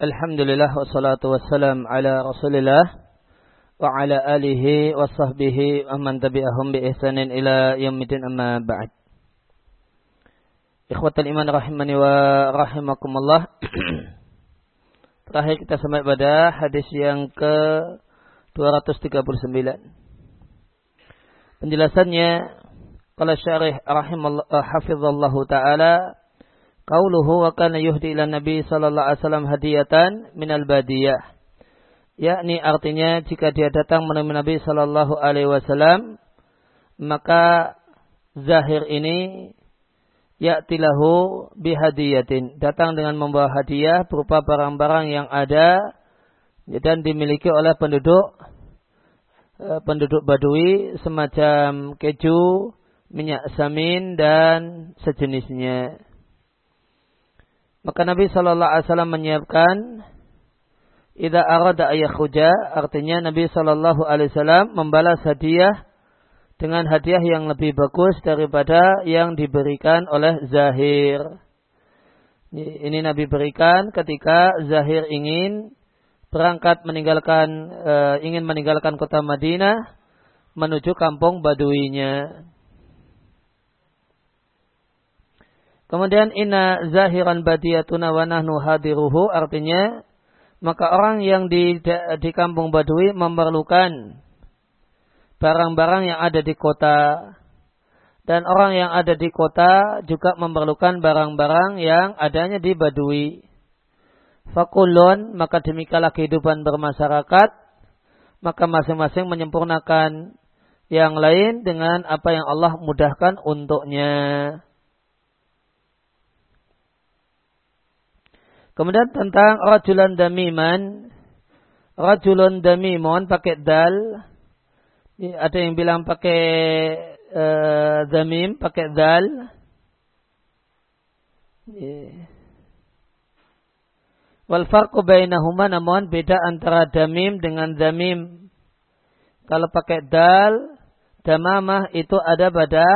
Alhamdulillah wassalatu wassalam ala Rasulillah wa ala alihi wa sahbihi wa man tabi'ahum bi ihsanin ila yaumil amma ba'd. Ikhwatal iman rahimani wa rahimakumullah. Terakhir kita sampai pada hadis yang ke 239. Penjelasannya kalau syarih rahimallahu hafizallahu taala Qauluhu wa kana yuhdi ila Nabi sallallahu alaihi wasallam hadiyatan minal badiyah. Yakni artinya jika dia datang menemui Nabi sallallahu alaihi wasallam maka zahir ini ya'tilahu bihadiyatin. Datang dengan membawa hadiah berupa barang-barang yang ada dan dimiliki oleh penduduk eh, penduduk Badui semacam keju, minyak samin dan sejenisnya. Maka Nabi Shallallahu Alaihi Wasallam menyiapkan Ida arada ayahuja artinya Nabi Shallallahu Alaihi Wasallam membalas hadiah dengan hadiah yang lebih bagus daripada yang diberikan oleh Zahir. Ini Nabi berikan ketika Zahir ingin berangkat meninggalkan e, ingin meninggalkan kota Madinah menuju kampung Baduinya. Kemudian inna zahiran badiyatuna wa nahnu hadiruhu artinya maka orang yang di di kampung Badui memerlukan barang-barang yang ada di kota dan orang yang ada di kota juga memerlukan barang-barang yang adanya di Badui. Fakulun maka demikianlah kehidupan bermasyarakat maka masing-masing menyempurnakan yang lain dengan apa yang Allah mudahkan untuknya. Kemudian tentang rajulan damiman. Rajulun damimun pakai dal. Ada yang bilang pakai uh, damim, pakai dal. Wal farqu bainahuma namun beda antara damim dengan damim. Kalau pakai dal, damamah itu ada pada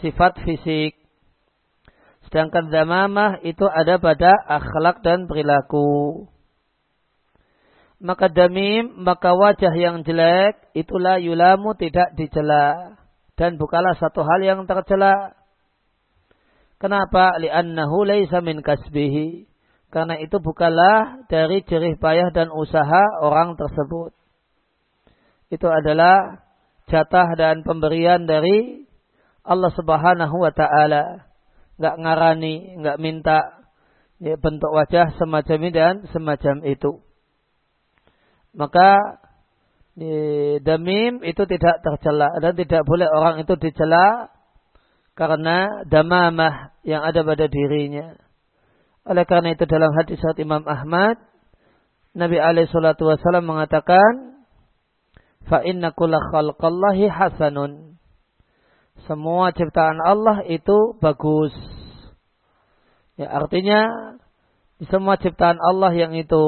sifat fisik. Sedangkan zamamah itu ada pada akhlak dan perilaku. Maka damim, maka wajah yang jelek, itulah yulamu tidak dicela. Dan bukalah satu hal yang tercela. Kenapa? Li'annahu laysa min kasbihi. Karena itu bukanlah dari jerih payah dan usaha orang tersebut. Itu adalah jatah dan pemberian dari Allah subhanahu wa ta'ala nggak ngarani, nggak minta ya, bentuk wajah semacam ini dan semacam itu. Maka ya, damim itu tidak tercela dan tidak boleh orang itu dicela karena damamah yang ada pada dirinya. Oleh karena itu dalam hadis saat Imam Ahmad, Nabi alaihi salatu wasallam mengatakan, "Fa inna khalqallahi hasanun." Semua ciptaan Allah itu bagus. Ya, artinya semua ciptaan Allah yang itu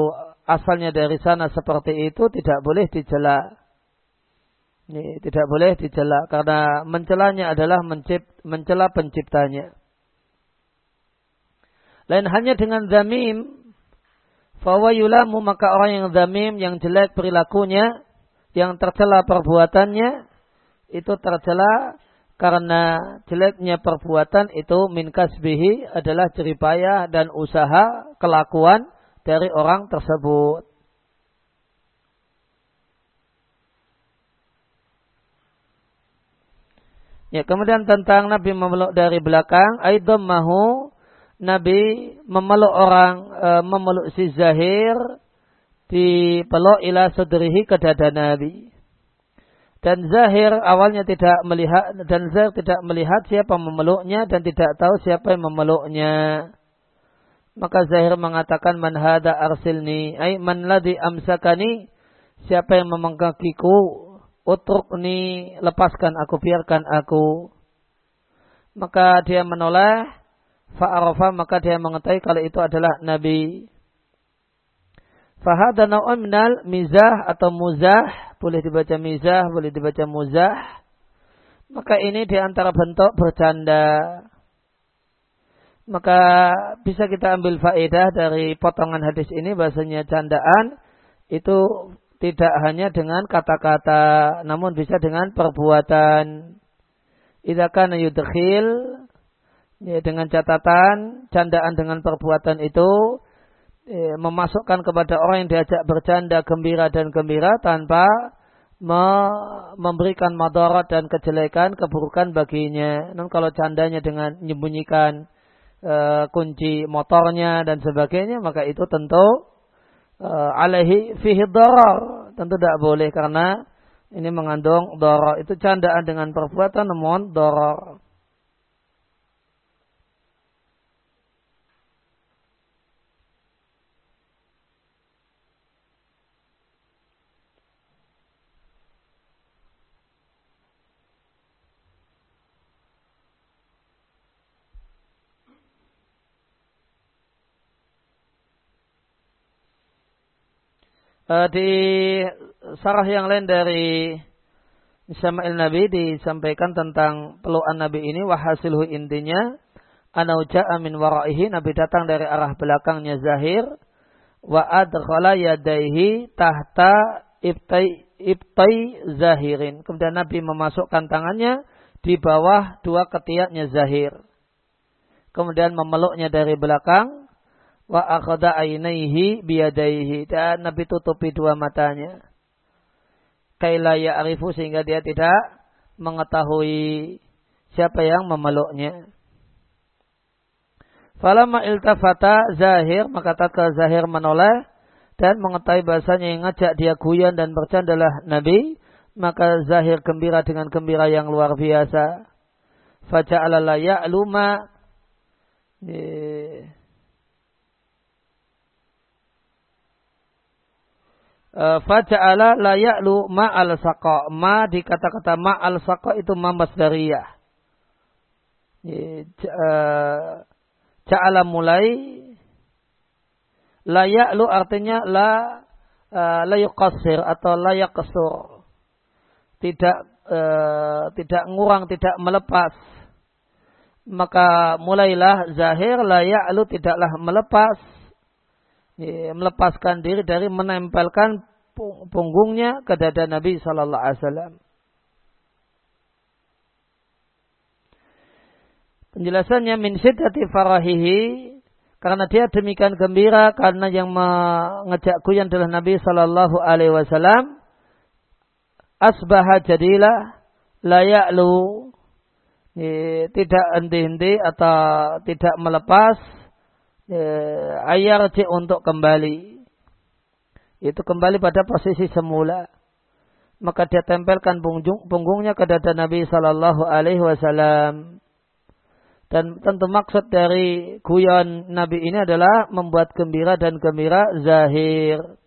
asalnya dari sana seperti itu tidak boleh dicela. Ini tidak boleh dicela karena mencelanya adalah mencip, mencela penciptanya. Lain hanya dengan zamim, fawayulamu maka orang yang zamim, yang jelek perilakunya, yang tercela perbuatannya, itu tercela karena jeleknya perbuatan itu min kasbihi adalah jeripayah dan usaha kelakuan dari orang tersebut. Ya, kemudian tentang Nabi memeluk dari belakang, aidom mahu Nabi memeluk orang e, memeluk si Zahir di peluk ila sudrihi ke dada Nabi dan Zahir awalnya tidak melihat dan Zahir tidak melihat siapa memeluknya dan tidak tahu siapa yang memeluknya. Maka Zahir mengatakan man hada arsilni ay man ladhi amsakani siapa yang memengkakiku utrukni lepaskan aku biarkan aku. Maka dia menoleh fa'arafa maka dia mengetahui kalau itu adalah Nabi. Fahada minal mizah atau muzah boleh dibaca mizah, boleh dibaca muzah. Maka ini di antara bentuk bercanda. maka bisa kita ambil faedah dari potongan hadis ini bahasanya candaan itu tidak hanya dengan kata-kata namun bisa dengan perbuatan. Idza kana yudkhil ya, dengan catatan candaan dengan perbuatan itu memasukkan kepada orang yang diajak bercanda gembira dan gembira tanpa me memberikan madarat dan kejelekan keburukan baginya. Namun kalau candanya dengan menyembunyikan e, kunci motornya dan sebagainya maka itu tentu e, alaihi fihi darar. Tentu tidak boleh karena ini mengandung darar. Itu candaan dengan perbuatan namun darar. Uh, di sarah yang lain dari Syama'il Nabi disampaikan tentang pelukan Nabi ini wahasilhu intinya anau ja'a min waraihi Nabi datang dari arah belakangnya Zahir wa adkhala yadaihi tahta ibtai ibtai Zahirin. Kemudian Nabi memasukkan tangannya di bawah dua ketiaknya Zahir. Kemudian memeluknya dari belakang wa akhadha ainaihi biyadaihi. Dan Nabi tutupi dua matanya. Kaila ya'rifu sehingga dia tidak mengetahui siapa yang memeluknya. Falama iltafata Zahir maka tatkala Zahir menoleh dan mengetahui bahasanya yang ngajak dia guyon dan bercandalah Nabi maka Zahir gembira dengan gembira yang luar biasa. Faja'ala la ya'luma. Eh, faja'ala la ya'lu ma'al saqa. Ma di kata-kata ma'al saqa itu ma masdariyah. Eh, ja'ala mulai la ya'lu artinya la uh, la yuqassir atau la. Tidak tidak ngurang, tidak melepas. Maka mulailah zahir la ya'lu tidaklah melepas melepaskan diri dari menempelkan punggungnya ke dada Nabi Sallallahu Alaihi Wasallam. Penjelasannya min siddati farahihi karena dia demikian gembira karena yang mengejak kuyan adalah Nabi Sallallahu Alaihi Wasallam asbaha jadilah layaklu tidak henti-henti atau tidak melepas ayarji untuk kembali. Itu kembali pada posisi semula. Maka dia tempelkan punggung, punggungnya ke dada Nabi Sallallahu Alaihi Wasallam. Dan tentu maksud dari guyon Nabi ini adalah membuat gembira dan gembira zahir.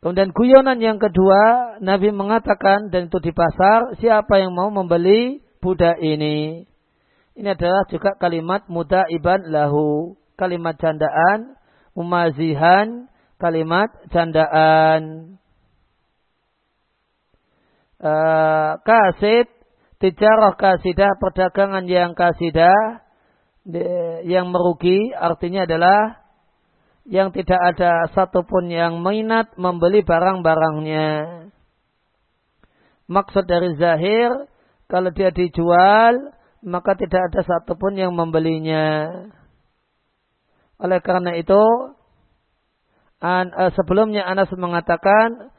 Kemudian guyonan yang kedua, Nabi mengatakan dan itu di pasar, siapa yang mau membeli budak ini? Ini adalah juga kalimat muda iban lahu kalimat candaan, mumazihan, kalimat candaan. Uh, kasid, tijarah kasidah, perdagangan yang kasidah, yang merugi, artinya adalah yang tidak ada satupun yang minat membeli barang-barangnya. Maksud dari zahir, kalau dia dijual, maka tidak ada satupun yang membelinya. Oleh karena itu, an, uh, sebelumnya Anas mengatakan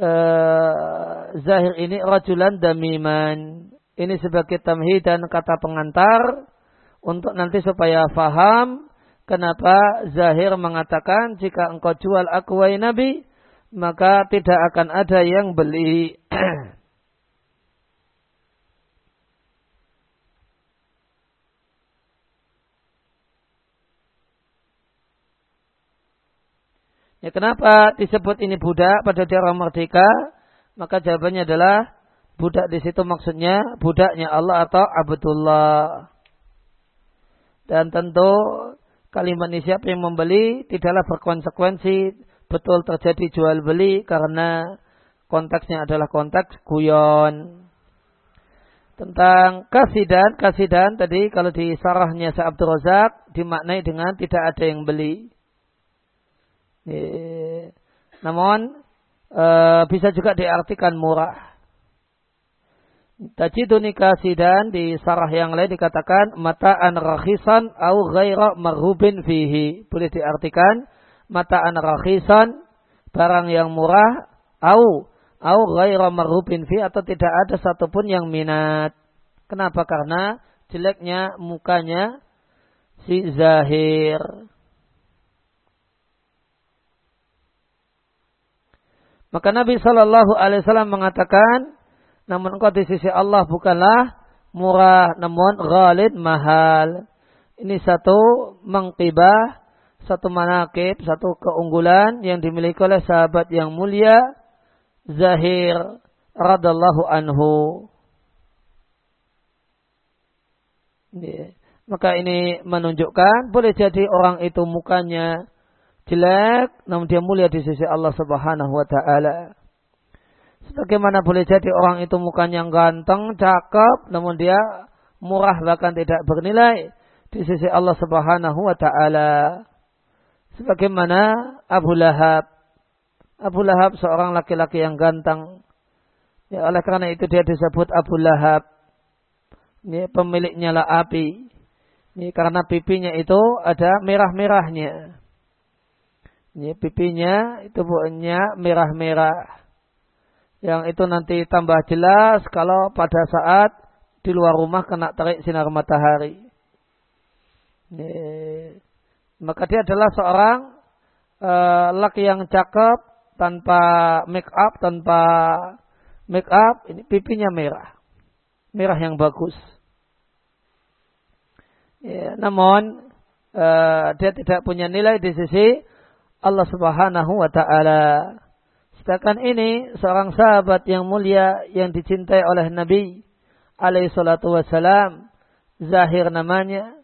uh, Zahir ini rajulan damiman. Ini sebagai tamhid dan kata pengantar untuk nanti supaya faham kenapa Zahir mengatakan jika engkau jual aku wahai Nabi maka tidak akan ada yang beli. Ya, kenapa disebut ini budak pada orang merdeka? Maka jawabannya adalah budak di situ maksudnya budaknya Allah atau Abdullah. Dan tentu kalimat ini siapa yang membeli tidaklah berkonsekuensi betul terjadi jual beli karena konteksnya adalah konteks guyon. tentang kasidan, kasidan tadi kalau di sarahnya Syekh Razak dimaknai dengan tidak ada yang beli. Namun e, bisa juga diartikan murah. Tajiduni kasidan di sarah yang lain dikatakan mata'an rakhisan au ghaira marhubin fihi. Boleh diartikan mata'an rakhisan barang yang murah au au ghaira marhubin fi atau tidak ada satupun yang minat. Kenapa? Karena jeleknya mukanya si Zahir. Maka Nabi Shallallahu Alaihi Wasallam mengatakan, namun engkau di sisi Allah bukanlah murah, namun ghalid mahal. Ini satu mengkibah, satu manakib, satu keunggulan yang dimiliki oleh sahabat yang mulia Zahir radallahu anhu. Maka ini menunjukkan boleh jadi orang itu mukanya jelek namun dia mulia di sisi Allah Subhanahu wa taala. Sebagaimana boleh jadi orang itu mukanya ganteng, cakep namun dia murah bahkan tidak bernilai di sisi Allah Subhanahu wa taala. Sebagaimana Abu Lahab Abu Lahab seorang laki-laki yang ganteng. Ya, oleh karena itu dia disebut Abu Lahab. Ini pemilik nyala api. Ini karena pipinya itu ada merah-merahnya. Ini pipinya itu buahnya merah-merah. Yang itu nanti tambah jelas kalau pada saat di luar rumah kena terik sinar matahari. Ini, maka dia adalah seorang uh, laki yang cakep, tanpa make up, tanpa make up, ini pipinya merah. Merah yang bagus. Ya, namun uh, dia tidak punya nilai di sisi Allah Subhanahu wa taala. Sedangkan ini seorang sahabat yang mulia yang dicintai oleh Nabi alaihi salatu wasalam, Zahir namanya.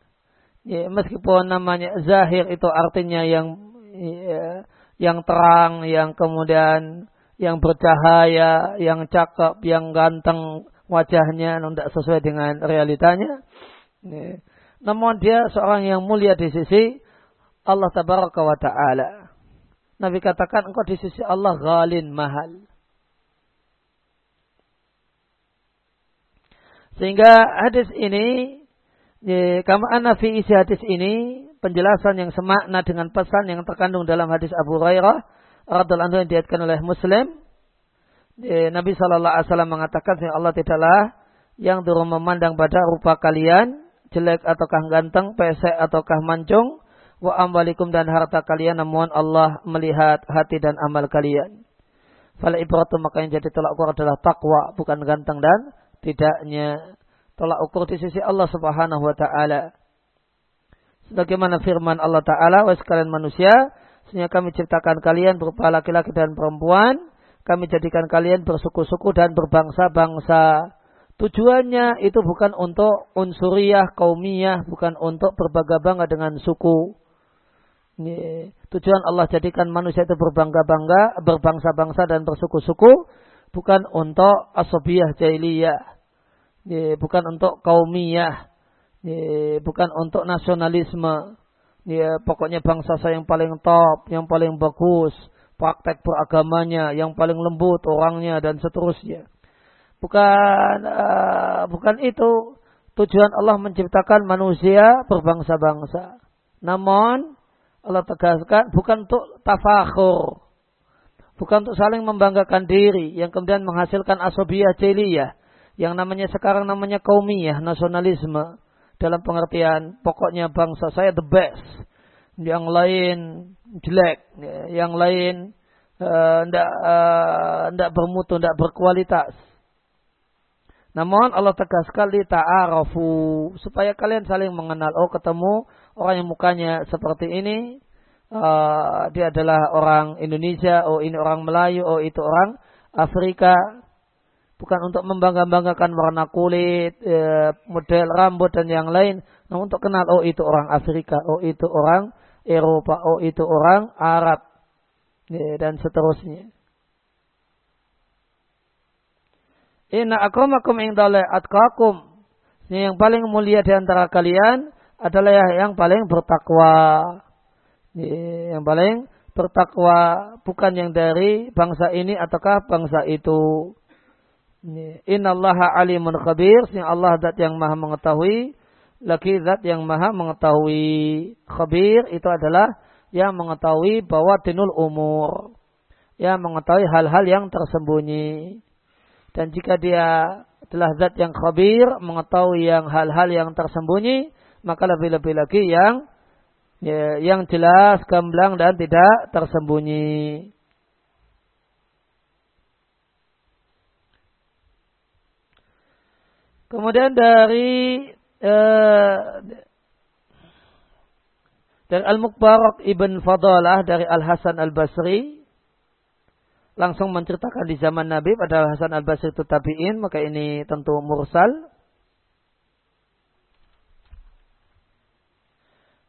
Ya, meskipun namanya Zahir itu artinya yang ya, yang terang, yang kemudian yang bercahaya, yang cakep, yang ganteng wajahnya, tidak sesuai dengan realitanya. Namun dia seorang yang mulia di sisi Allah Tabaraka wa Ta'ala. Nabi katakan engkau di sisi Allah ghalin mahal. Sehingga hadis ini, kama anna fi isi hadis ini, penjelasan yang semakna dengan pesan yang terkandung dalam hadis Abu Hurairah radhiallahu anhu yang diatkan oleh Muslim. Nabi Shallallahu Alaihi Wasallam mengatakan Allah tidaklah yang turun memandang pada rupa kalian jelek ataukah ganteng, pesek ataukah mancung, wa ambalikum dan harta kalian, namun Allah melihat hati dan amal kalian. Fala ibratu maka yang jadi tolak ukur adalah takwa, bukan ganteng dan tidaknya. Tolak ukur di sisi Allah Subhanahu wa taala. Sebagaimana firman Allah Ta'ala, wa sekalian manusia, sehingga kami ciptakan kalian berupa laki-laki dan perempuan, kami jadikan kalian bersuku-suku dan berbangsa-bangsa. Tujuannya itu bukan untuk unsuriyah, kaumiyah, bukan untuk berbangga-bangga dengan suku. Tujuan Allah jadikan manusia itu berbangga-bangga, berbangsa-bangsa dan bersuku-suku, bukan untuk asobiyah jahiliyah. Bukan untuk kaumiyah, Ya, bukan untuk nasionalisme. Ya, pokoknya bangsa saya yang paling top, yang paling bagus, praktek beragamanya, yang paling lembut orangnya dan seterusnya. Bukan uh, bukan itu tujuan Allah menciptakan manusia berbangsa-bangsa. Namun Allah tegaskan bukan untuk tafakhur. Bukan untuk saling membanggakan diri yang kemudian menghasilkan asobiyah jeliyah. Yang namanya sekarang namanya kaumiyah, nasionalisme dalam pengertian pokoknya bangsa saya the best. Yang lain jelek, yang lain tidak uh, uh, bermutu, tidak berkualitas. Namun Allah tegaskan li ta'arafu supaya kalian saling mengenal. Oh ketemu orang yang mukanya seperti ini, uh, dia adalah orang Indonesia, oh ini orang Melayu, oh itu orang Afrika bukan untuk membangga-banggakan warna kulit, e, model rambut dan yang lain, namun untuk kenal oh itu orang Afrika, oh itu orang Eropa, oh itu orang Arab e, dan seterusnya. Inna akramakum indallahi atqakum. Yang paling mulia di antara kalian adalah yang paling bertakwa. Yang paling bertakwa bukan yang dari bangsa ini ataukah bangsa itu. Innallaha alimun khabir. Yang Allah zat yang maha mengetahui. Lagi zat yang maha mengetahui. Khabir itu adalah yang mengetahui bahwa tinul umur. Yang mengetahui hal-hal yang tersembunyi. Dan jika dia adalah zat yang khabir, mengetahui yang hal-hal yang tersembunyi, maka lebih-lebih lagi yang ya, yang jelas, gamblang dan tidak tersembunyi. Kemudian dari eh, dari Al-Mukbarak Ibn Fadalah dari Al-Hasan Al-Basri langsung menceritakan di zaman Nabi pada Hasan al-Basri itu tabi'in, maka ini tentu mursal.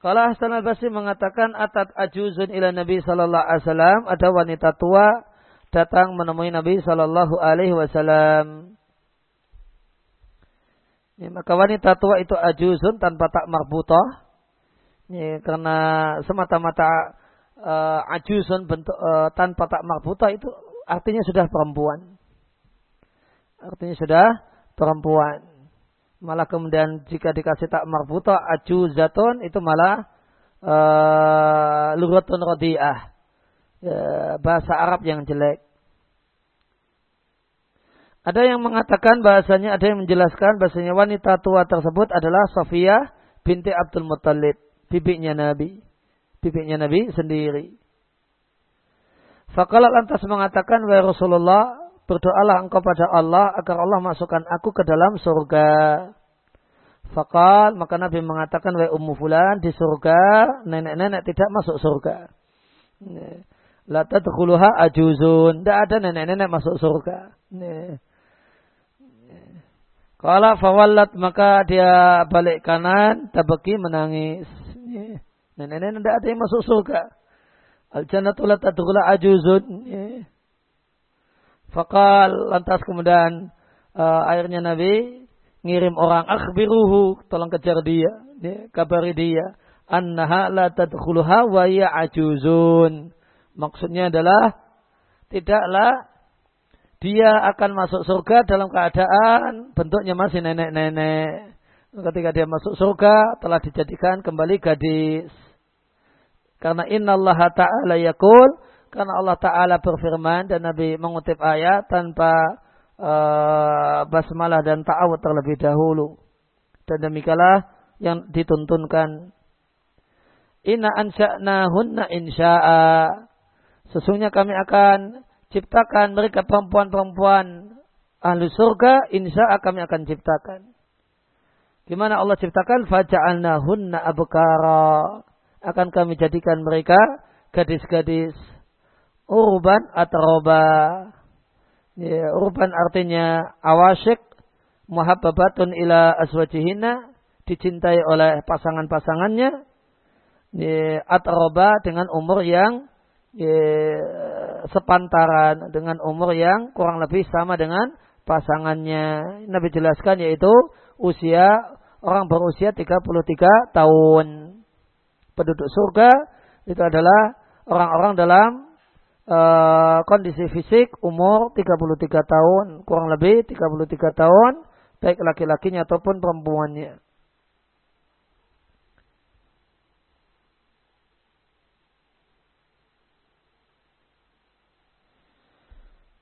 Kalau Hasan al-Basri mengatakan atat ajuzun ila Nabi sallallahu alaihi wasallam, ada wanita tua datang menemui Nabi sallallahu alaihi wasallam. Ya, maka wanita tua itu ajuzun tanpa tak marbutah. Ya, karena semata-mata uh, ajuzun bentuk uh, tanpa tak marbuta itu artinya sudah perempuan. Artinya sudah perempuan. Malah kemudian jika dikasih tak marbuta ajuzatun itu malah uh, lughatun radiah. Uh, bahasa Arab yang jelek. Ada yang mengatakan bahasanya, ada yang menjelaskan bahasanya wanita tua tersebut adalah Sofia binti Abdul Muttalib, bibinya Nabi bibiknya Nabi sendiri. Fakalah lantas mengatakan, Wahai Rasulullah, berdoalah engkau pada Allah agar Allah masukkan aku ke dalam surga. Fakal, maka Nabi mengatakan, Wahai Ummu Fulan, di surga, nenek-nenek tidak masuk surga. La tadkhuluha ajuzun. Tidak ada nenek-nenek masuk surga. Kalau fawallat maka dia balik kanan, tabaki menangis. Nenek-nenek tidak ada yang masuk surga. Al-jannatu la tadkhula ajuzun. Fakal lantas kemudian uh, akhirnya Nabi ngirim orang akhbiruhu tolong kejar dia, ya, kabari dia annaha la tadkhuluha wa ya ajuzun. Maksudnya adalah tidaklah dia akan masuk surga dalam keadaan bentuknya masih nenek-nenek. Ketika dia masuk surga telah dijadikan kembali gadis. Karena inna Allah ta'ala yakul. Karena Allah ta'ala berfirman dan Nabi mengutip ayat tanpa uh, basmalah dan ta'awud terlebih dahulu. Dan demikianlah yang dituntunkan. Inna ansha'nahunna insya'a. Sesungguhnya kami akan ciptakan mereka perempuan-perempuan ahli surga. Insya'a kami akan ciptakan. Gimana Allah ciptakan? Faja'alnahunna abkara akan kami jadikan mereka gadis-gadis urban atau roba. Ya, urban artinya awasyik muhabbabatun ila aswajihina dicintai oleh pasangan-pasangannya ya, atroba dengan umur yang ya, sepantaran dengan umur yang kurang lebih sama dengan pasangannya. Nabi jelaskan yaitu usia orang berusia 33 tahun penduduk surga itu adalah orang-orang dalam uh, kondisi fisik umur 33 tahun, kurang lebih 33 tahun, baik laki-lakinya ataupun perempuannya.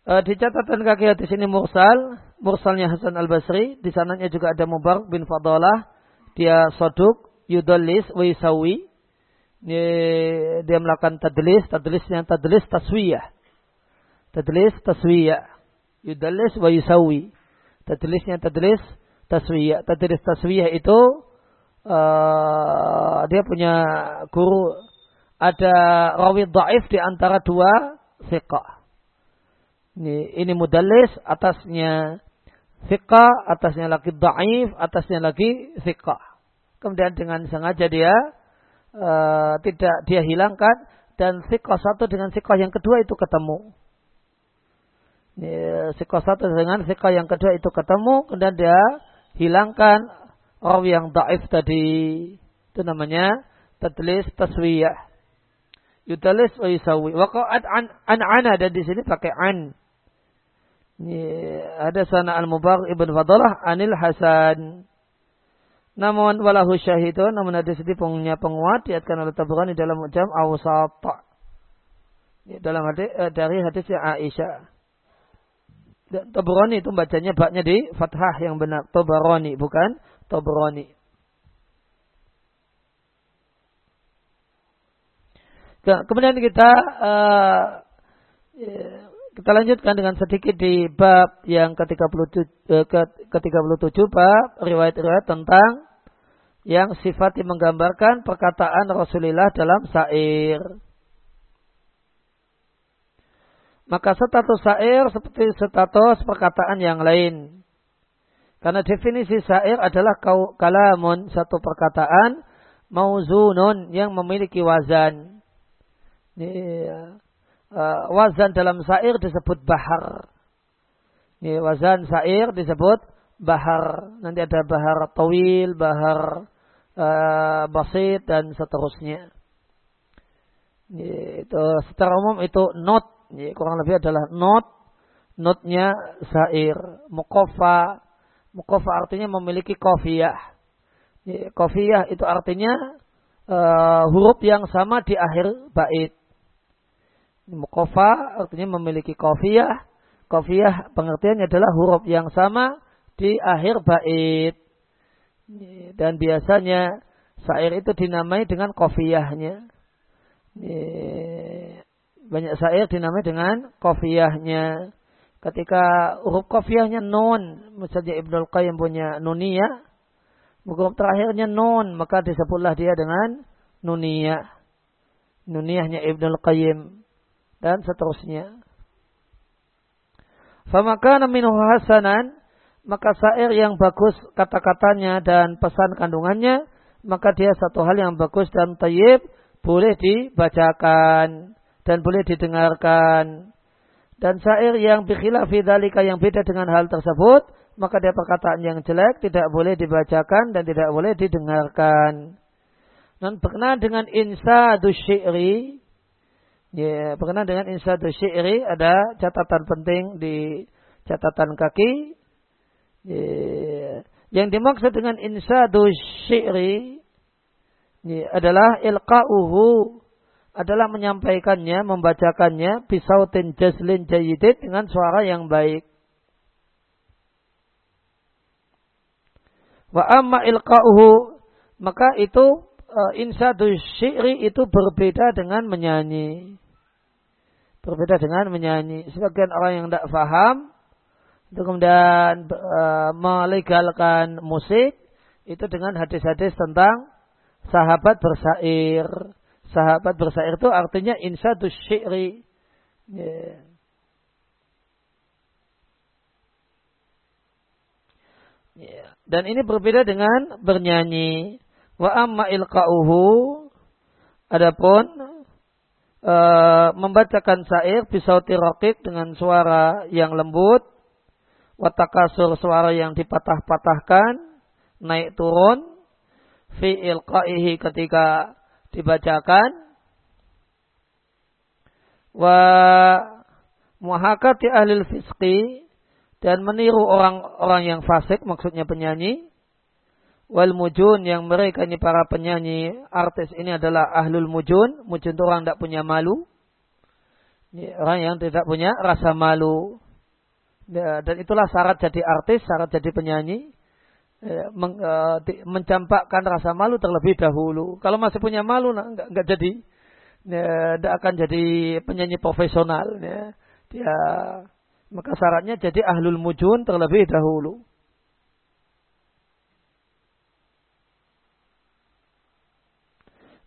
Uh, di catatan kaki hadis ini mursal, mursalnya Hasan Al Basri, di sananya juga ada Mubarak bin Fadalah, dia soduk, yudallis, wisawi, dia melakukan tadlis, tadlisnya tadlis taswiyah. Tadlis taswiyah. Yudallis wa yusawi. Tadlisnya tadlis taswiyah. Tadlis taswiyah itu uh, dia punya guru ada rawi dhaif di antara dua fiqah. Ini, ini mudallis atasnya fiqah, atasnya lagi dhaif, atasnya lagi fiqah. Kemudian dengan sengaja dia uh, tidak dia hilangkan dan sikoh satu dengan sikoh yang kedua itu ketemu. Siko satu dengan siko yang kedua itu ketemu, kemudian dia hilangkan rawi yang daif tadi. Itu namanya tadlis taswiyah. Yutalis wa yusawi. Waqa'at an, an ana dan di sini pakai an. Ini ada sana al-Mubarak ibn Fadalah anil Hasan. Namun walahu syahidun, namun ada sedih punya penguat diatkan oleh Tabrani dalam jam awsat. Dalam hadis eh, dari hadis Aisyah. Tabrani itu bacanya baknya di fathah yang benar. Tabrani bukan Tabrani. Kemudian kita uh, kita lanjutkan dengan sedikit di bab yang ke-37 eh, ke-37 bab riwayat-riwayat tentang yang sifatnya menggambarkan perkataan Rasulullah dalam sair. Maka status sair seperti status perkataan yang lain. Karena definisi sair adalah kalamun satu perkataan mauzunun yang memiliki wazan. Ini, uh, wazan dalam sair disebut bahar. Ini wazan sair disebut bahar. Nanti ada bahar tawil, bahar uh, basit dan seterusnya. Ini, itu secara umum itu not. Ini, kurang lebih adalah not. Notnya sair. Mukofa. Mukofa artinya memiliki kofiyah. Kofiyah itu artinya uh, huruf yang sama di akhir bait. Mukofa artinya memiliki kofiyah. Kofiyah pengertiannya adalah huruf yang sama di akhir bait. Dan biasanya syair itu dinamai dengan kofiyahnya. Banyak syair dinamai dengan kofiyahnya. Ketika huruf kofiyahnya non, misalnya Ibnu Qayyim punya nuniyah, huruf terakhirnya non, maka disebutlah dia dengan nuniyah. Nuniyahnya Ibnu Qayyim dan seterusnya. Famakana minhu hasanan, maka syair yang bagus kata-katanya dan pesan kandungannya, maka dia satu hal yang bagus dan tayyib, boleh dibacakan dan boleh didengarkan. Dan syair yang bikhilafi dalika yang beda dengan hal tersebut, maka dia perkataan yang jelek tidak boleh dibacakan dan tidak boleh didengarkan. Dan berkenaan dengan insa syi'ri, Ya, berkenaan dengan insadu syi'ri ada catatan penting di catatan kaki. Ya, yang dimaksud dengan insadu syi'ri ya, adalah ilqa'uhu adalah menyampaikannya, membacakannya bisautin jazlin jayidid dengan suara yang baik. Wa amma ilqa'uhu maka itu uh, insadu syi'ri itu berbeda dengan menyanyi. Berbeda dengan menyanyi. Sebagian orang yang tidak faham itu kemudian uh, melegalkan musik itu dengan hadis-hadis tentang sahabat bersair. Sahabat bersair itu artinya insadu syi'ri. Yeah. Yeah. Dan ini berbeda dengan bernyanyi. Wa amma ilqa'uhu adapun e, membacakan syair bisauti raqib dengan suara yang lembut watakasur suara yang dipatah-patahkan naik turun fi ilqa'ihi ketika dibacakan wa muhakati ahli fisqi dan meniru orang-orang yang fasik maksudnya penyanyi wal mujun yang mereka ini para penyanyi artis ini adalah ahlul mujun. Mujun itu orang tidak punya malu. Orang yang tidak punya rasa malu. Dan itulah syarat jadi artis syarat jadi penyanyi. Ya, uh, di, mencampakkan rasa malu terlebih dahulu. Kalau masih punya malu enggak, enggak jadi. Tidak akan jadi penyanyi profesional ya. dia maka syaratnya jadi ahlul mujun terlebih dahulu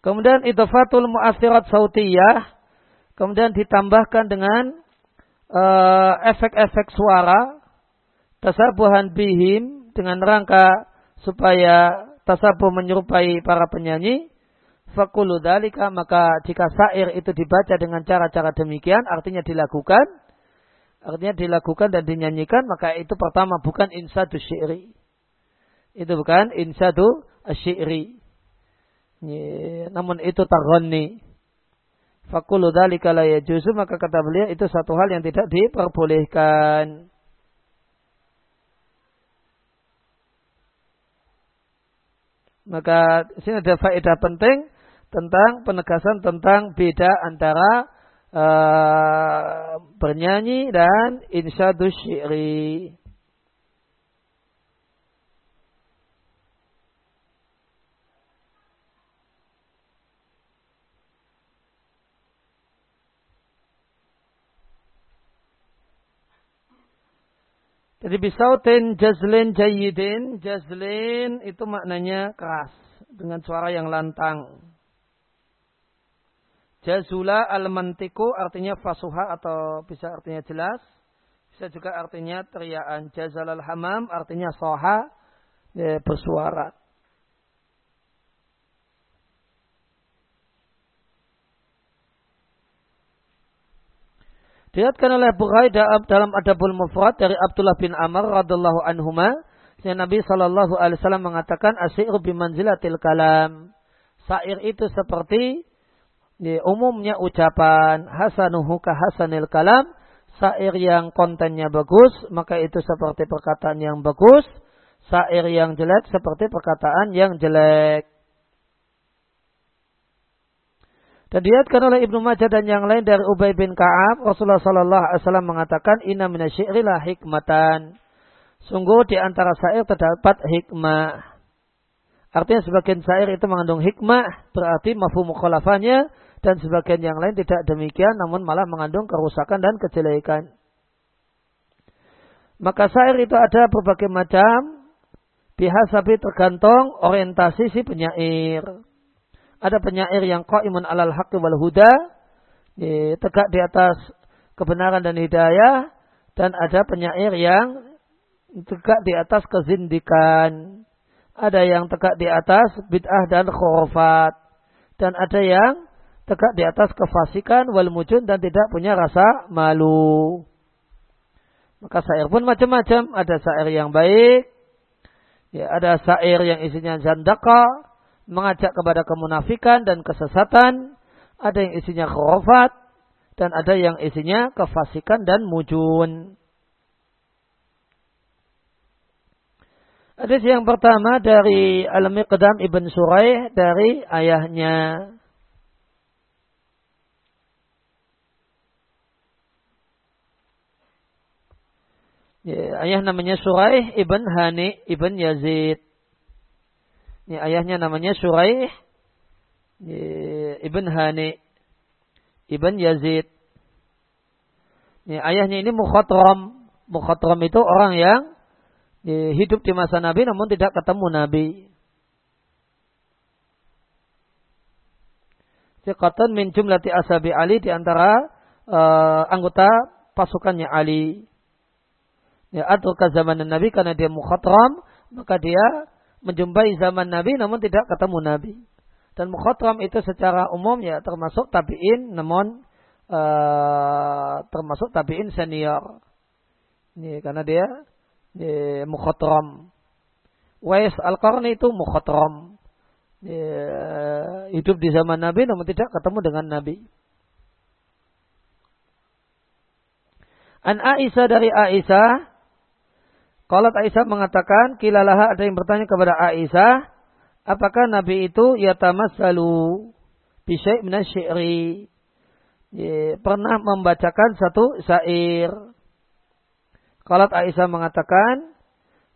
Kemudian idofatul mu'athirat sautiyah. Kemudian ditambahkan dengan uh, efek-efek suara. Tasabuhan bihim dengan rangka supaya tasabuh menyerupai para penyanyi. Fakulu dalika maka jika syair itu dibaca dengan cara-cara demikian artinya dilakukan artinya dilakukan dan dinyanyikan, maka itu pertama bukan insadu syi'ri. Itu bukan insadu syi'ri. Namun itu targhani. Fakulu dalika la yajuzu maka kata beliau itu satu hal yang tidak diperbolehkan. Maka sini ada faedah penting tentang penegasan tentang beda antara uh, bernyanyi dan insyadu syi'ri. Jadi bisautin jazlin jayidin. Jazlin itu maknanya keras. Dengan suara yang lantang. Jazula al-mantiku artinya fasuha atau bisa artinya jelas. Bisa juga artinya teriakan. Jazal al-hamam artinya soha ya, bersuara. Dilihatkan oleh Bukhari dalam Adabul Mufrad dari Abdullah bin Amr radhiallahu anhuma, Nabi Shallallahu alaihi wasallam mengatakan asyir bimanzilatil kalam. Sair itu seperti ya, umumnya ucapan hasanuhu ka hasanil kalam, sair yang kontennya bagus, maka itu seperti perkataan yang bagus, sair yang jelek seperti perkataan yang jelek. Dan dilihatkan oleh Ibnu Majah dan yang lain dari Ubay bin Ka'ab, Rasulullah Sallallahu Alaihi Wasallam mengatakan, Inna minasyi'ri la hikmatan. Sungguh di antara syair terdapat hikmah. Artinya sebagian syair itu mengandung hikmah, berarti mafhum mukhalafahnya, dan sebagian yang lain tidak demikian, namun malah mengandung kerusakan dan kejelekan. Maka syair itu ada berbagai macam, bihasabi tergantung orientasi si penyair. Ada penyair yang qaimun alal haqqi wal huda, tegak di atas kebenaran dan hidayah, dan ada penyair yang tegak di atas kezindikan. Ada yang tegak di atas bid'ah dan khurafat. Dan ada yang tegak di atas kefasikan wal mujun dan tidak punya rasa malu. Maka syair pun macam-macam. Ada syair yang baik. Ya, ada syair yang isinya zandaka mengajak kepada kemunafikan dan kesesatan, ada yang isinya khurafat dan ada yang isinya kefasikan dan mujun. Hadis yang pertama dari Al-Miqdam Ibn Suraih dari ayahnya. Ya, ayah namanya Suraih Ibn Hani Ibn Yazid. Ini ayahnya namanya Suraih Ibn Hani Ibn Yazid. Ini ayahnya ini Mukhatram. Mukhatram itu orang yang hidup di masa Nabi namun tidak ketemu Nabi. Siqatan min jumlati asabi Ali di antara uh, anggota pasukannya Ali. Ya, atau zaman Nabi karena dia mukhatram, maka dia menjumpai zaman Nabi namun tidak ketemu Nabi. Dan mukhatram itu secara umum ya termasuk tabi'in namun uh, termasuk tabi'in senior. Ini karena dia ini, mukhatram. Wais Al-Qarni itu mukhatram. hidup di zaman Nabi namun tidak ketemu dengan Nabi. An Aisyah dari Aisyah kalau Aisyah mengatakan, kilalaha ada yang bertanya kepada Aisyah, apakah Nabi itu yatamassalu bisyai minasyi'ri. Pernah membacakan satu syair. Kalau Aisyah mengatakan,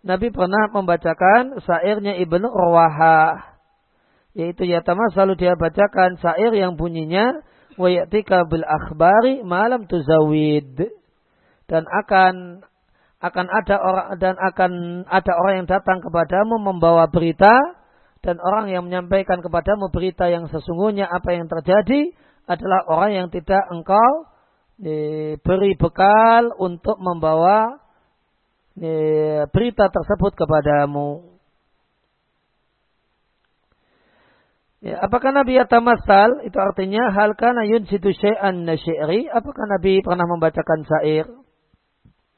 Nabi pernah membacakan syairnya Ibnu Rawaha. Yaitu yatamassalu dia bacakan syair yang bunyinya, wa yatika bil akhbari malam tuzawid. Dan akan akan ada orang dan akan ada orang yang datang kepadamu membawa berita dan orang yang menyampaikan kepadamu berita yang sesungguhnya apa yang terjadi adalah orang yang tidak engkau e, beri bekal untuk membawa e, berita tersebut kepadamu. Ya, apakah Nabi yatamasal itu artinya hal kana yunsitu syai'an nasyi'ri? Apakah Nabi pernah membacakan syair?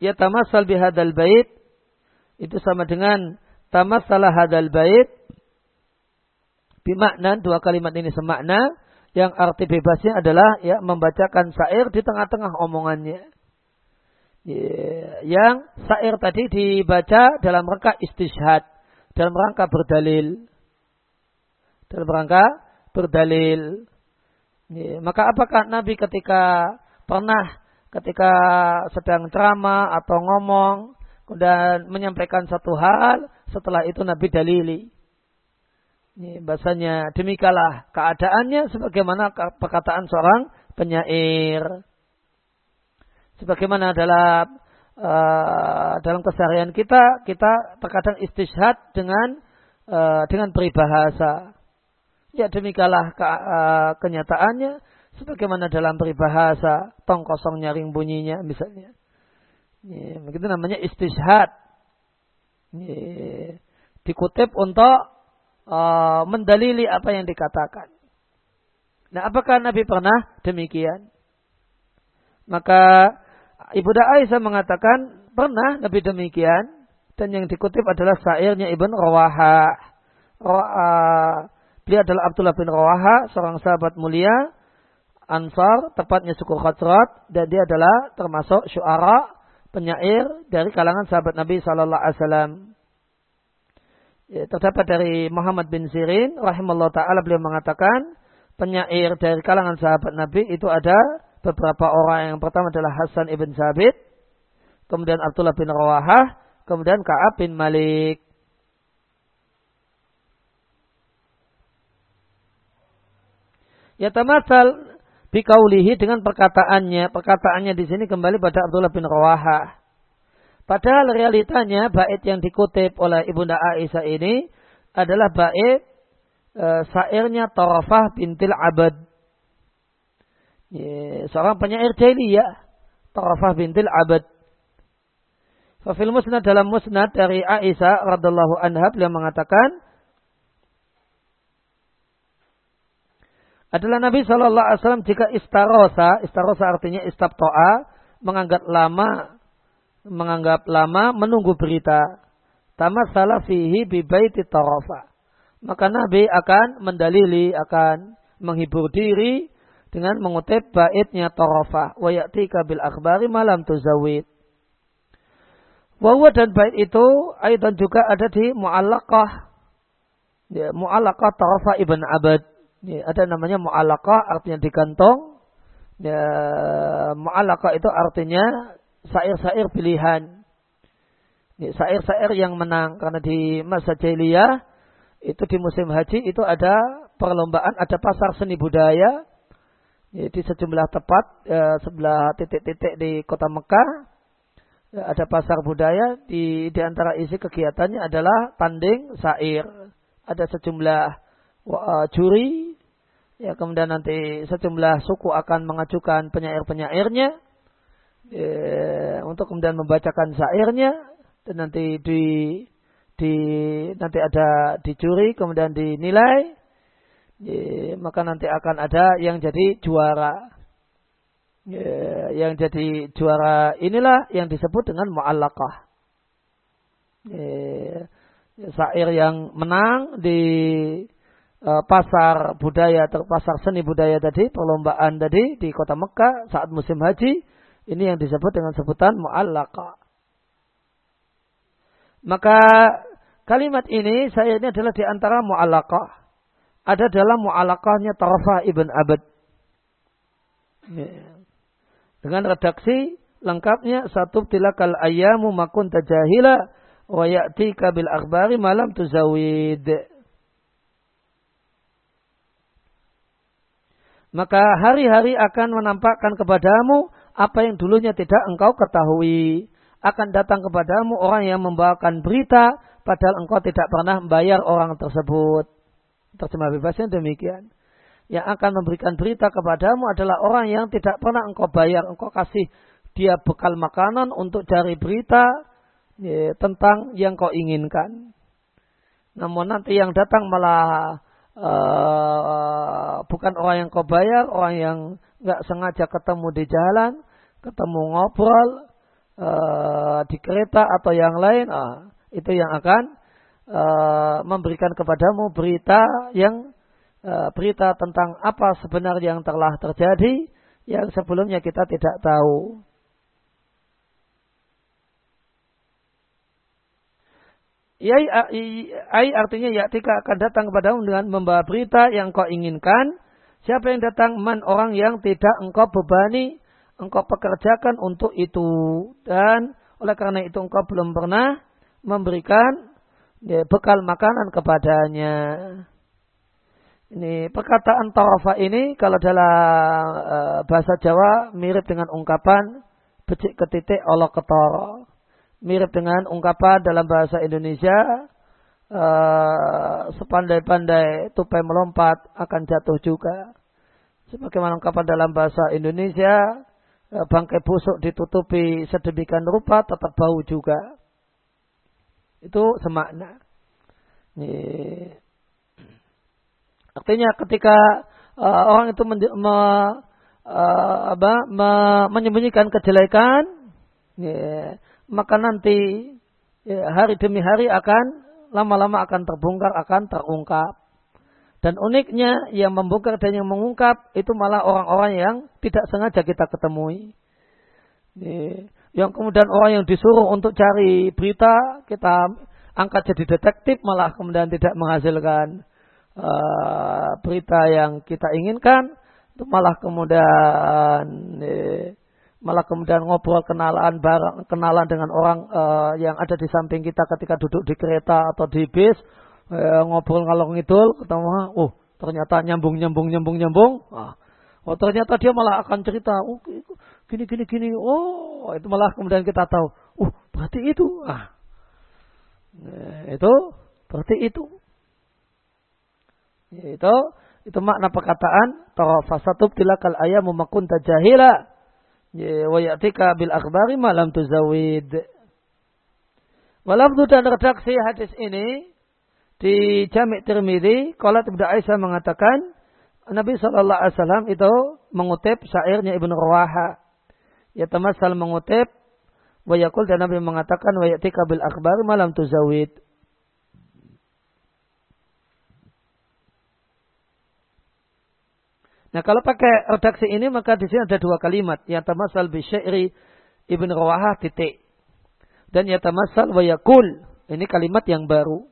Ya tamassal bihadal bait itu sama dengan tamassalah hadal bait bimakna dua kalimat ini semakna yang arti bebasnya adalah ya membacakan syair di tengah-tengah omongannya. Ya, yang syair tadi dibaca dalam rangka istishad, dalam rangka berdalil. Dalam rangka berdalil. Ya, maka apakah Nabi ketika pernah ketika sedang ceramah atau ngomong dan menyampaikan satu hal setelah itu Nabi dalili ini bahasanya demikalah keadaannya sebagaimana perkataan seorang penyair. Sebagaimana dalam uh, dalam keseharian kita, kita terkadang istishad dengan uh, dengan peribahasa. Ya demikalah ke, uh, kenyataannya sebagaimana dalam peribahasa tong kosong nyaring bunyinya misalnya. Ya, begitu namanya istishad. Ya, dikutip untuk uh, mendalili apa yang dikatakan. Nah, apakah Nabi pernah demikian? Maka Ibu Aisyah mengatakan pernah Nabi demikian dan yang dikutip adalah syairnya Ibn Rawaha. Uh, beliau adalah Abdullah bin Rawaha, seorang sahabat mulia Ansar, tepatnya suku Khazrat dan dia adalah termasuk syuara penyair dari kalangan sahabat Nabi Sallallahu Alaihi Wasallam. Ya, terdapat dari Muhammad bin Sirin rahimahullah taala beliau mengatakan penyair dari kalangan sahabat Nabi itu ada beberapa orang yang pertama adalah Hasan ibn Sabit, kemudian Abdullah bin Rawahah, kemudian Ka'ab bin Malik. Ya tamasal bikaulihi dengan perkataannya. Perkataannya di sini kembali pada Abdullah bin Rawahah. Padahal realitanya bait yang dikutip oleh Ibunda Aisyah ini adalah bait e, syairnya Tarafah bintil Abad. Ya, seorang penyair jahiliyah. Tarafah bintil Abad. Fafil musnad dalam musnad dari Aisyah radhiallahu anha beliau mengatakan adalah Nabi Shallallahu Alaihi Wasallam jika istarosa, istarosa artinya istabtoa, menganggap lama menganggap lama menunggu berita. Tamat salah fihi bibaiti tarafa. Maka Nabi akan mendalili, akan menghibur diri dengan mengutip baitnya tarafa. Wa ya'tika bil akhbari malam tuzawid. Wawa dan bait itu aidan juga ada di mu'allaqah. Ya, mu'allaqah tarafa ibn abad. Ya, ada namanya mu'allaqah artinya digantung. Ya, mu'allaqah itu artinya sair-sair pilihan. Sair-sair yang menang karena di masa jahiliyah itu di musim haji itu ada perlombaan, ada pasar seni budaya di sejumlah tempat ya, sebelah titik-titik di kota Mekah ya, ada pasar budaya di di antara isi kegiatannya adalah tanding sair ada sejumlah juri ya kemudian nanti sejumlah suku akan mengajukan penyair-penyairnya. Ya, untuk kemudian membacakan syairnya. Dan nanti di di nanti ada dicuri kemudian dinilai. Ya, maka nanti akan ada yang jadi juara. Ya, yang jadi juara inilah yang disebut dengan mu'allaqah. Ya, syair yang menang di pasar budaya atau pasar seni budaya tadi perlombaan tadi di kota Mekah saat musim haji ini yang disebut dengan sebutan mu'allaqa. Maka kalimat ini saya ini adalah di antara mu'allaqah. Ada dalam mu'allaqahnya Tarafah ibn Abad. Ya. Dengan redaksi lengkapnya satu tilakal ayamu makun tajahila wa ya'tika bil akhbari malam tuzawid. Maka hari-hari akan menampakkan kepadamu apa yang dulunya tidak engkau ketahui. Akan datang kepadamu orang yang membawakan berita, padahal engkau tidak pernah membayar orang tersebut. Terjemah bebasnya demikian. Yang akan memberikan berita kepadamu adalah orang yang tidak pernah engkau bayar. Engkau kasih dia bekal makanan untuk cari berita tentang yang kau inginkan. Namun nanti yang datang malah uh, bukan orang yang kau bayar, orang yang nggak sengaja ketemu di jalan, ketemu ngobrol, uh, di kereta atau yang lain, uh, itu yang akan uh, memberikan kepadamu berita yang uh, berita tentang apa sebenarnya yang telah terjadi yang sebelumnya kita tidak tahu. Yai, ai artinya ya tika akan datang kepadamu dengan membawa berita yang kau inginkan. Siapa yang datang? Man orang yang tidak engkau bebani, engkau pekerjakan untuk itu. Dan oleh karena itu engkau belum pernah memberikan ya, bekal makanan kepadanya. Ini perkataan tarafa ini kalau dalam uh, bahasa Jawa mirip dengan ungkapan becik ketitik Allah ketara mirip dengan ungkapan dalam bahasa Indonesia uh, sepandai-pandai tupai melompat akan jatuh juga. Sebagaimana ungkapan dalam bahasa Indonesia uh, bangkai busuk ditutupi sedemikian rupa tetap bau juga. Itu semakna. Ini. Artinya ketika uh, orang itu men, me, uh, apa, me, menyembunyikan kejelekan, yeah, maka nanti ya, hari demi hari akan lama-lama akan terbongkar, akan terungkap. Dan uniknya yang membongkar dan yang mengungkap itu malah orang-orang yang tidak sengaja kita ketemui. Yang kemudian orang yang disuruh untuk cari berita kita angkat jadi detektif malah kemudian tidak menghasilkan uh, berita yang kita inginkan itu malah kemudian malah kemudian ngobrol kenalan barang kenalan dengan orang uh, yang ada di samping kita ketika duduk di kereta atau di bis. Uh, ngobrol kalau ngidul ketemu oh ternyata nyambung nyambung nyambung nyambung. Ah. oh ternyata dia malah akan cerita oh gini gini gini. Oh itu malah kemudian kita tahu oh berarti itu. Ah. Nah, itu berarti itu. Itu itu makna perkataan tarafasatub tilakal ayam makun tajahila wa ya'tika bil akhbari malam tuzawid. Walafdu dan redaksi hadis ini di Jami' Tirmidzi, kalau Ibnu Aisyah mengatakan Nabi Shallallahu Alaihi Wasallam itu mengutip syairnya Ibnu Rawaha. Ya temasal mengutip Wayakul dan Nabi mengatakan wayatika bil akhbar malam tuzawid. Nah kalau pakai redaksi ini maka di sini ada dua kalimat. Yang tamasal bi syairi Ibn Rawahah titik. Dan yang tamasal wa yakul. Ini kalimat yang baru.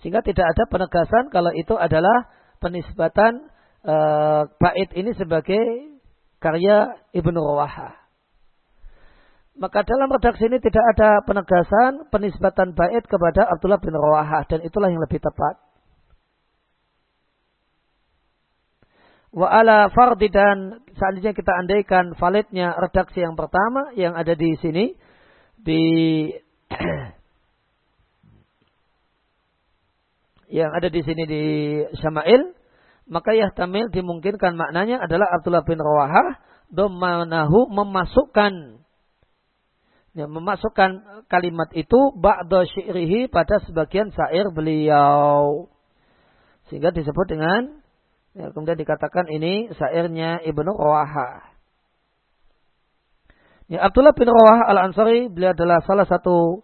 Sehingga tidak ada penegasan kalau itu adalah penisbatan uh, bait ini sebagai karya Ibn Rawahah. Maka dalam redaksi ini tidak ada penegasan penisbatan bait kepada Abdullah bin Rawahah. Dan itulah yang lebih tepat. Wa ala fardi dan seandainya kita andaikan validnya redaksi yang pertama yang ada di sini di yang ada di sini di Syama'il maka yahtamil dimungkinkan maknanya adalah Abdullah bin Rawahah domanahu memasukkan ya, memasukkan kalimat itu ba'da syi'rihi pada sebagian syair beliau. Sehingga disebut dengan Ya, kemudian dikatakan ini syairnya Ibnu Rawaha. Ya, Abdullah bin Rawah al-Ansari beliau adalah salah satu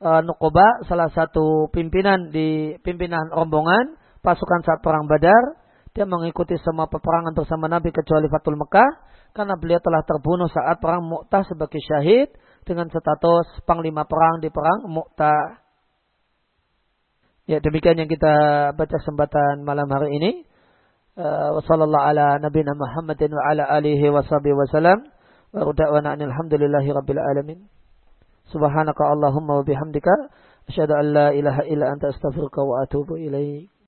uh, nukoba, salah satu pimpinan di pimpinan rombongan pasukan saat perang Badar. Dia mengikuti semua peperangan bersama Nabi kecuali Fatul Mekah karena beliau telah terbunuh saat perang Mu'tah sebagai syahid dengan status panglima perang di perang Mu'tah. Ya demikian yang kita baca kesempatan malam hari ini. Uh, wa sallallahu ala nabina Muhammadin wa ala alihi wa sahbihi wa salam. Wa da'wana alhamdulillahi rabbil alamin. Subhanaka Allahumma wa bihamdika. Asyadu an la ilaha illa anta astaghfiruka wa atubu ilaik.